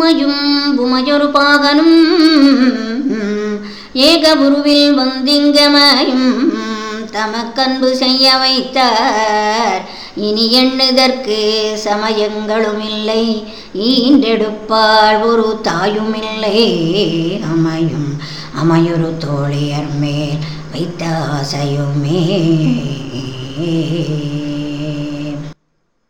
உம்மையும் உமையொரு பாகனும். ஏக உருவில் வந்திங்கமயும் தமக்கன்பு செய்ய வைத்தார். இனி எண்ணுதற்கு சமயங்களும் இல்லை. ஈண்டெடுப்பாள் ஒரு தாயும் இல்லை. அமையும் அமையொரு தோழியர் மேல் வைத்த ஆசையுமே.